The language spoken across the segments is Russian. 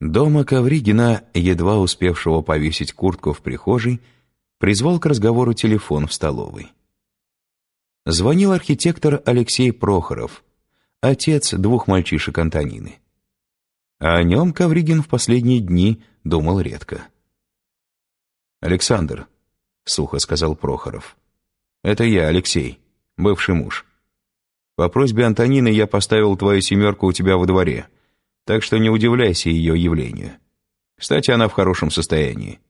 Дома Ковригина, едва успевшего повесить куртку в прихожей, призвал к разговору телефон в столовой. Звонил архитектор Алексей Прохоров, отец двух мальчишек Антонины. А о нем Ковригин в последние дни думал редко. «Александр», — сухо сказал Прохоров, — «это я, Алексей, бывший муж. По просьбе Антонины я поставил твою семерку у тебя во дворе, так что не удивляйся ее явлению. Кстати, она в хорошем состоянии».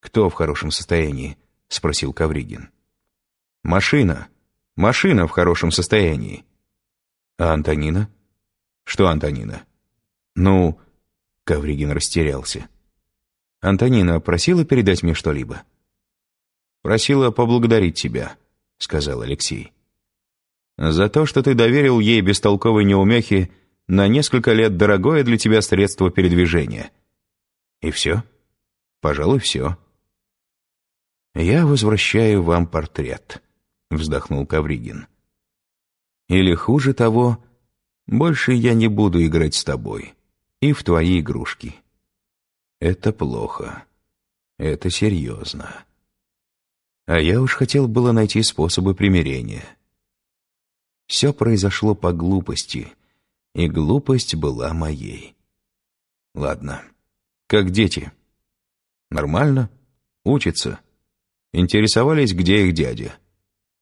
«Кто в хорошем состоянии?» — спросил Ковригин. «Машина. Машина в хорошем состоянии». «А Антонина?» «Что Антонина?» «Ну...» — Ковригин растерялся. «Антонина просила передать мне что-либо?» «Просила поблагодарить тебя», — сказал Алексей. «За то, что ты доверил ей бестолковой неумехе на несколько лет дорогое для тебя средство передвижения». «И все?» «Пожалуй, все». «Я возвращаю вам портрет», — вздохнул Кавригин. «Или хуже того, больше я не буду играть с тобой и в твои игрушки. Это плохо. Это серьезно. А я уж хотел было найти способы примирения. Все произошло по глупости, и глупость была моей. Ладно, как дети. Нормально? Учатся? Интересовались, где их дядя.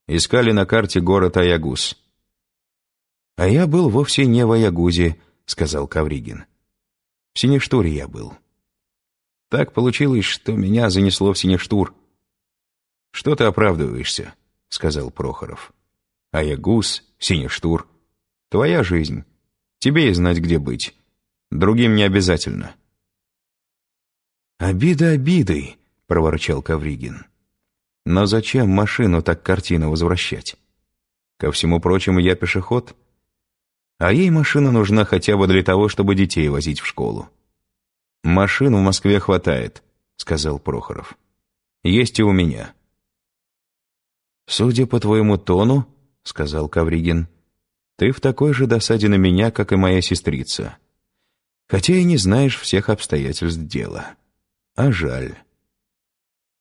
Искали на карте город Аягуз. «А я был вовсе не в Аягузе», — сказал Кавригин. «В Синештуре я был». Так получилось, что меня занесло в Синештур. «Что ты оправдываешься?» — сказал Прохоров. «Аягуз, Синештур. Твоя жизнь. Тебе и знать, где быть. Другим не обязательно». «Обида обидой», — проворчал Кавригин. «Но зачем машину так картину возвращать? Ко всему прочему, я пешеход, а ей машина нужна хотя бы для того, чтобы детей возить в школу». «Машин в Москве хватает», — сказал Прохоров. «Есть и у меня». «Судя по твоему тону», — сказал Кавригин, «ты в такой же досаде на меня, как и моя сестрица. Хотя и не знаешь всех обстоятельств дела. А жаль.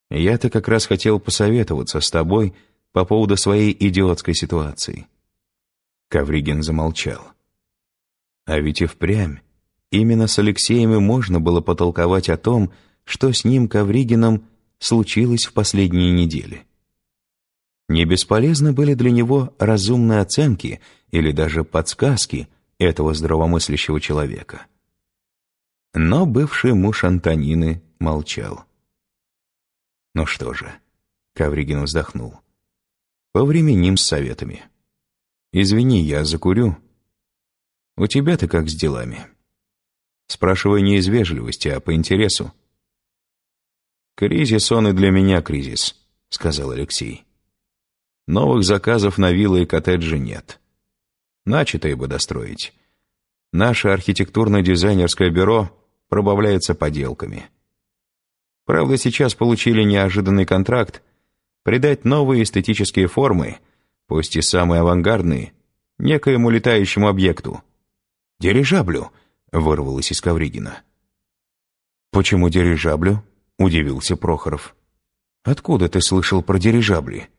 Я-то как раз хотел посоветоваться с тобой по поводу своей идиотской ситуации». Кавригин замолчал. «А ведь и впрямь Именно с Алексеем и можно было потолковать о том, что с ним, Ковригином, случилось в последние недели. Не бесполезны были для него разумные оценки или даже подсказки этого здравомыслящего человека. Но бывший муж Антонины молчал. «Ну что же», — Ковригин вздохнул, — «повременим с советами. Извини, я закурю. У тебя-то как с делами?» Спрашиваю не из вежливости, а по интересу. «Кризис он и для меня кризис», — сказал Алексей. «Новых заказов на виллы и коттеджи нет. Начатые бы достроить. Наше архитектурно-дизайнерское бюро пробавляется поделками. Правда, сейчас получили неожиданный контракт придать новые эстетические формы, пусть и самые авангардные, некоему летающему объекту. Дирижаблю —— вырвалось из Ковригина. «Почему дирижаблю?» — удивился Прохоров. «Откуда ты слышал про дирижабли?»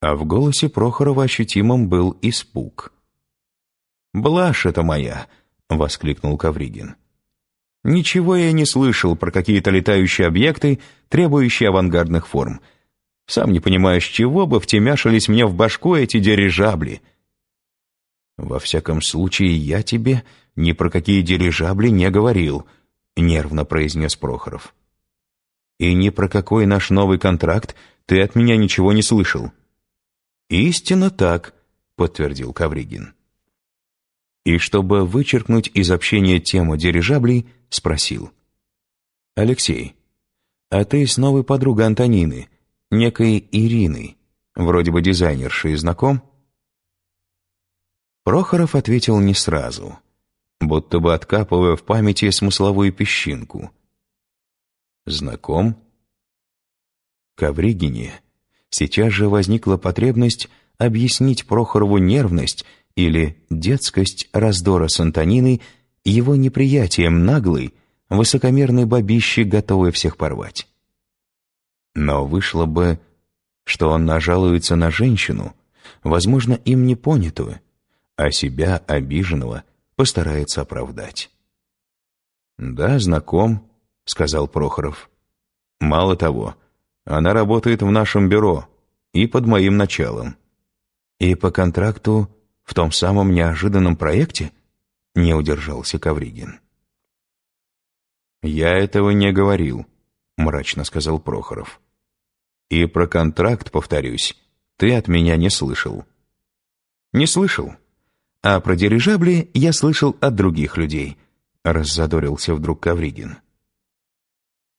А в голосе Прохорова ощутимым был испуг. «Блажь это моя!» — воскликнул Ковригин. «Ничего я не слышал про какие-то летающие объекты, требующие авангардных форм. Сам не понимаю, с чего бы втемяшились мне в башку эти дирижабли». «Во всяком случае, я тебе ни про какие дирижабли не говорил», — нервно произнес Прохоров. «И ни про какой наш новый контракт ты от меня ничего не слышал». «Истинно так», — подтвердил Кавригин. И чтобы вычеркнуть из общения тему дирижаблей, спросил. «Алексей, а ты с новой подругой Антонины, некой Ириной, вроде бы дизайнершей, знаком?» Прохоров ответил не сразу — будто бы откапывая в памяти смысловую песчинку. «Знаком?» Ковригине сейчас же возникла потребность объяснить Прохорову нервность или детскость раздора с Антониной его неприятием наглой, высокомерной бабищи, готовой всех порвать. Но вышло бы, что он нажалуется на женщину, возможно, им не понятую, а себя, обиженного, постарается оправдать. «Да, знаком», — сказал Прохоров. «Мало того, она работает в нашем бюро и под моим началом». «И по контракту в том самом неожиданном проекте?» — не удержался Кавригин. «Я этого не говорил», — мрачно сказал Прохоров. «И про контракт, повторюсь, ты от меня не слышал». «Не слышал? А про дирижабли я слышал от других людей», — раззадорился вдруг Кавригин.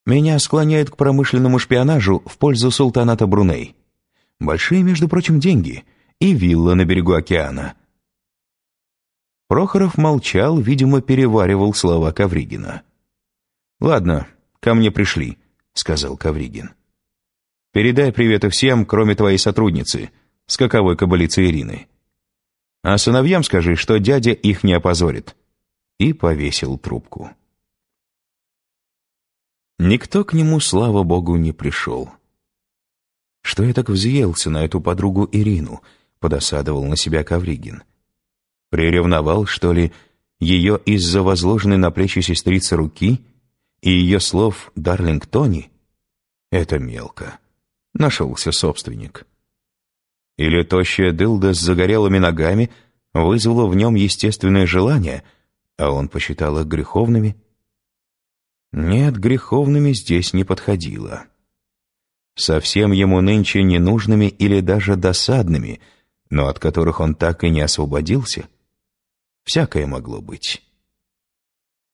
«Меня склоняют к промышленному шпионажу в пользу султаната Бруней. Большие, между прочим, деньги и вилла на берегу океана». Прохоров молчал, видимо, переваривал слова Кавригина. «Ладно, ко мне пришли», — сказал Кавригин. «Передай приветы всем, кроме твоей сотрудницы, скаковой кабалицы Ирины. А сыновьям скажи, что дядя их не опозорит». И повесил трубку. Никто к нему, слава богу, не пришел. «Что я так взъелся на эту подругу Ирину?» — подосадовал на себя Кавригин. «Приревновал, что ли, ее из-за возложенной на плечи сестрицы руки и ее слов «Дарлинг Тони» — это мелко. Нашелся собственник. Или тощая дылда с загорелыми ногами вызвала в нем естественное желание, а он посчитал их греховными? Нет, греховными здесь не подходило. Совсем ему нынче ненужными или даже досадными, но от которых он так и не освободился, всякое могло быть.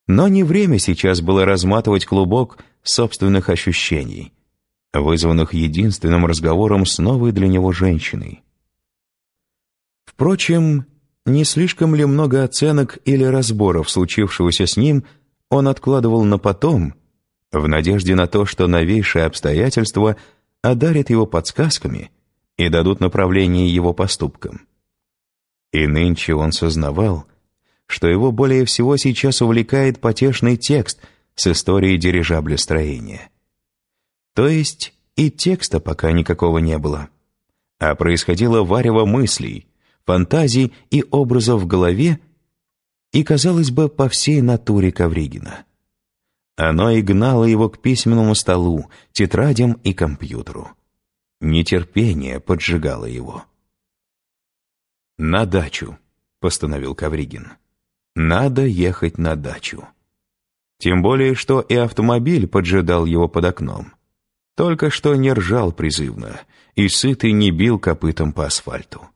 Но не время сейчас было разматывать клубок собственных ощущений, вызванных единственным разговором с новой для него женщиной. Впрочем, не слишком ли много оценок или разборов случившегося с ним он откладывал на потом, в надежде на то, что новейшие обстоятельства одарят его подсказками и дадут направление его поступкам. И нынче он сознавал, что его более всего сейчас увлекает потешный текст с историей дирижаблестроения. То есть и текста пока никакого не было, а происходило варево мыслей, фантазий и образов в голове и, казалось бы, по всей натуре Ковригина. Оно и гнало его к письменному столу, тетрадям и компьютеру. Нетерпение поджигало его. «На дачу», — постановил Ковригин. Надо ехать на дачу. Тем более, что и автомобиль поджидал его под окном. Только что не ржал призывно, и сытый не бил копытом по асфальту.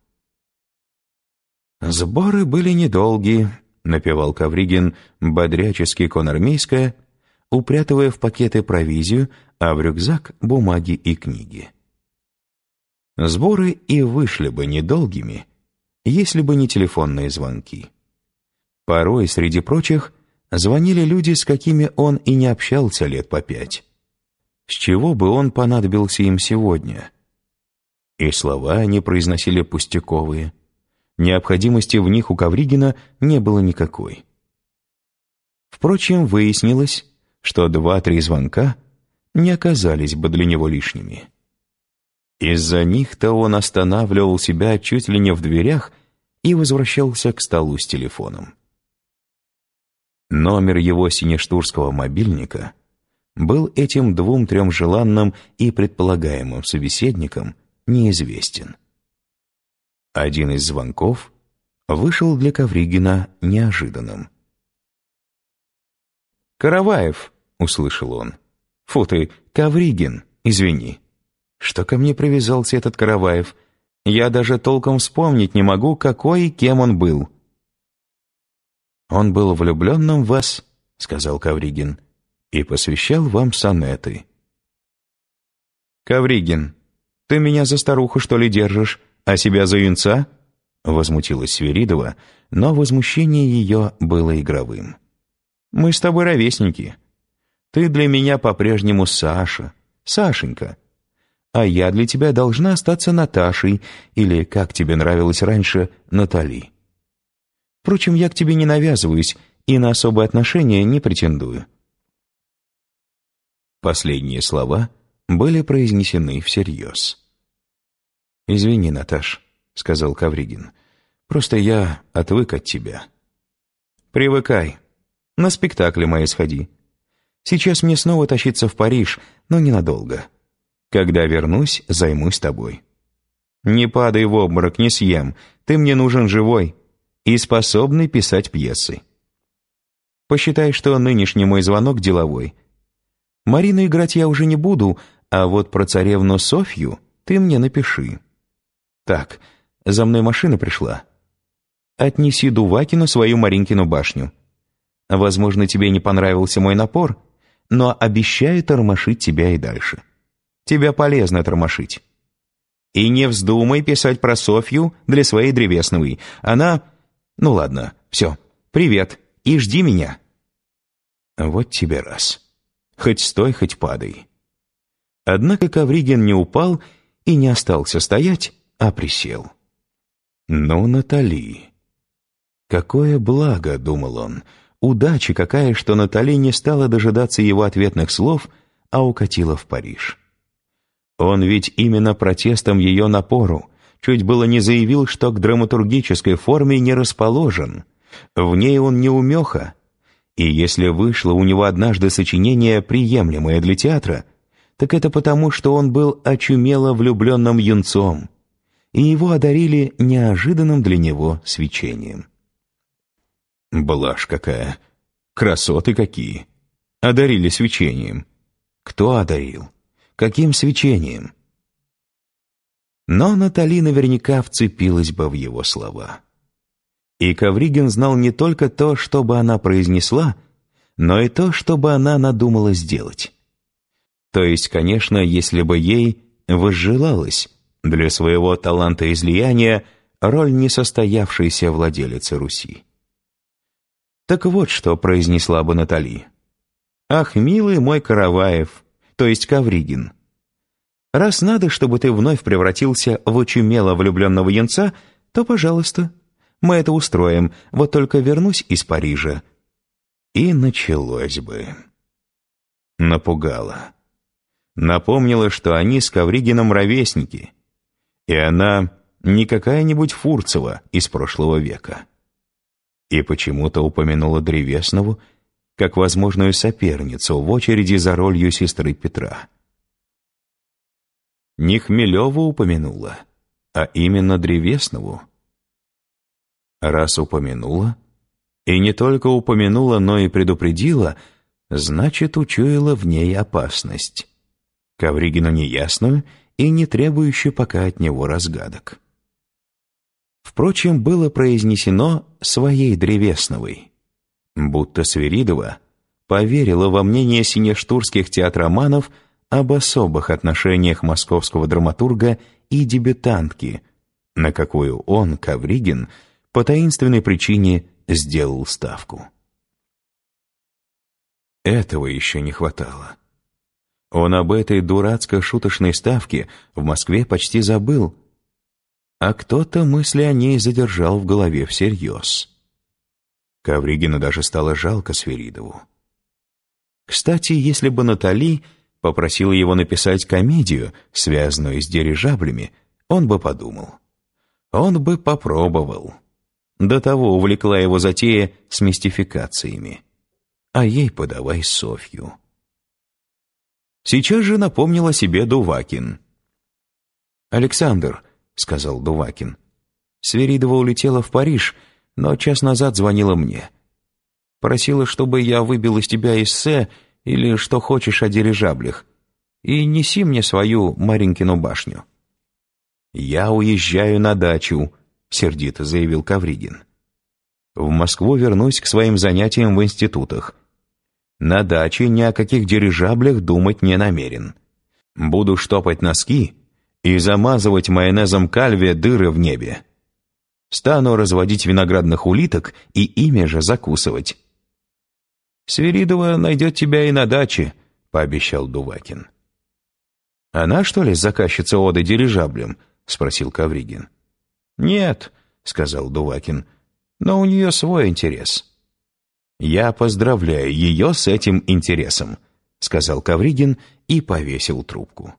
«Сборы были недолгие», — напевал Кавригин бодрячески конармейское, упрятывая в пакеты провизию, а в рюкзак бумаги и книги. Сборы и вышли бы недолгими, если бы не телефонные звонки. Порой, среди прочих, звонили люди, с какими он и не общался лет по пять. С чего бы он понадобился им сегодня? И слова они произносили пустяковые. Необходимости в них у Ковригина не было никакой. Впрочем, выяснилось, что два-три звонка не оказались бы для него лишними. Из-за них-то он останавливал себя чуть ли не в дверях и возвращался к столу с телефоном. Номер его синештурского мобильника был этим двум-трем желанным и предполагаемым собеседникам неизвестен. Один из звонков вышел для Ковригина неожиданным. «Караваев!» — услышал он. «Фу ты, Ковригин, извини. Что ко мне привязался этот Караваев? Я даже толком вспомнить не могу, какой и кем он был». «Он был влюбленным в вас», — сказал Кавригин, «и посвящал вам сонеты». «Кавригин, ты меня за старуху, что ли, держишь, а себя за юнца?» Возмутилась Сверидова, но возмущение ее было игровым. «Мы с тобой ровесники. Ты для меня по-прежнему Саша, Сашенька. А я для тебя должна остаться Наташей, или, как тебе нравилось раньше, Натали. Впрочем, я к тебе не навязываюсь и на особые отношения не претендую». Последние слова были произнесены всерьез. «Извини, Наташ», — сказал Кавригин. «Просто я отвык от тебя». «Привыкай. На спектакле мои сходи. Сейчас мне снова тащиться в Париж, но ненадолго. Когда вернусь, займусь тобой. Не падай в обморок, не съем. Ты мне нужен живой и способный писать пьесы. Посчитай, что нынешний мой звонок деловой. Марину играть я уже не буду, а вот про царевну Софью ты мне напиши. Так, за мной машина пришла. Отнеси Дувакину свою Маринкину башню. Возможно, тебе не понравился мой напор, но обещаю тормошить тебя и дальше. Тебя полезно тормошить. И не вздумай писать про Софью для своей древесновой. Она... Ну ладно, все, привет, и жди меня. Вот тебе раз. Хоть стой, хоть падай. Однако Ковригин не упал и не остался стоять, а присел. Ну, Натали... Какое благо, думал он, удача какая, что Натали не стала дожидаться его ответных слов, а укатила в Париж. Он ведь именно протестом ее напору чуть было не заявил, что к драматургической форме не расположен. В ней он не умеха. И если вышло у него однажды сочинение, приемлемое для театра, так это потому, что он был очумело влюбленным юнцом, и его одарили неожиданным для него свечением. Блажь какая! Красоты какие! Одарили свечением. Кто одарил? Каким свечением? Но Натали наверняка вцепилась бы в его слова. И Ковригин знал не только то, что бы она произнесла, но и то, что бы она надумала сделать. То есть, конечно, если бы ей возжелалось для своего таланта излияния роль несостоявшейся владелицы Руси. Так вот, что произнесла бы Натали. «Ах, милый мой Караваев, то есть Ковригин, раз надо, чтобы ты вновь превратился в очумело влюбленного янца, то, пожалуйста, мы это устроим, вот только вернусь из Парижа». И началось бы. Напугала. Напомнила, что они с Ковригином ровесники, и она не какая-нибудь Фурцева из прошлого века и почему-то упомянула Древеснову как возможную соперницу в очереди за ролью сестры Петра. Не Хмелеву упомянула, а именно Древеснову. Раз упомянула, и не только упомянула, но и предупредила, значит, учуяла в ней опасность. Ковригину неясную и не требующую пока от него разгадок впрочем, было произнесено своей Древесновой. Будто Свиридова поверила во мнение синештурских театроманов об особых отношениях московского драматурга и дебютантки, на какую он, Кавригин, по таинственной причине сделал ставку. Этого еще не хватало. Он об этой дурацко-шуточной ставке в Москве почти забыл, а кто-то мысли о ней задержал в голове всерьез. Ковригину даже стало жалко Сверидову. Кстати, если бы Натали попросила его написать комедию, связанную с дирижаблями, он бы подумал. Он бы попробовал. До того увлекла его затея с мистификациями. А ей подавай Софью. Сейчас же напомнил о себе Дувакин. «Александр», — сказал Дувакин. «Сверидова улетела в Париж, но час назад звонила мне. Просила, чтобы я выбил из тебя эссе или что хочешь о дирижаблях, и неси мне свою Маринкину башню». «Я уезжаю на дачу», — сердито заявил Кавригин. «В Москву вернусь к своим занятиям в институтах. На даче ни о каких дирижаблях думать не намерен. Буду штопать носки и замазывать майонезом кальве дыры в небе. Стану разводить виноградных улиток и ими же закусывать. «Свиридова найдет тебя и на даче», — пообещал Дувакин. «Она, что ли, заказчица оды дирижаблем?» — спросил Кавригин. «Нет», — сказал Дувакин, — «но у нее свой интерес». «Я поздравляю ее с этим интересом», — сказал Кавригин и повесил трубку.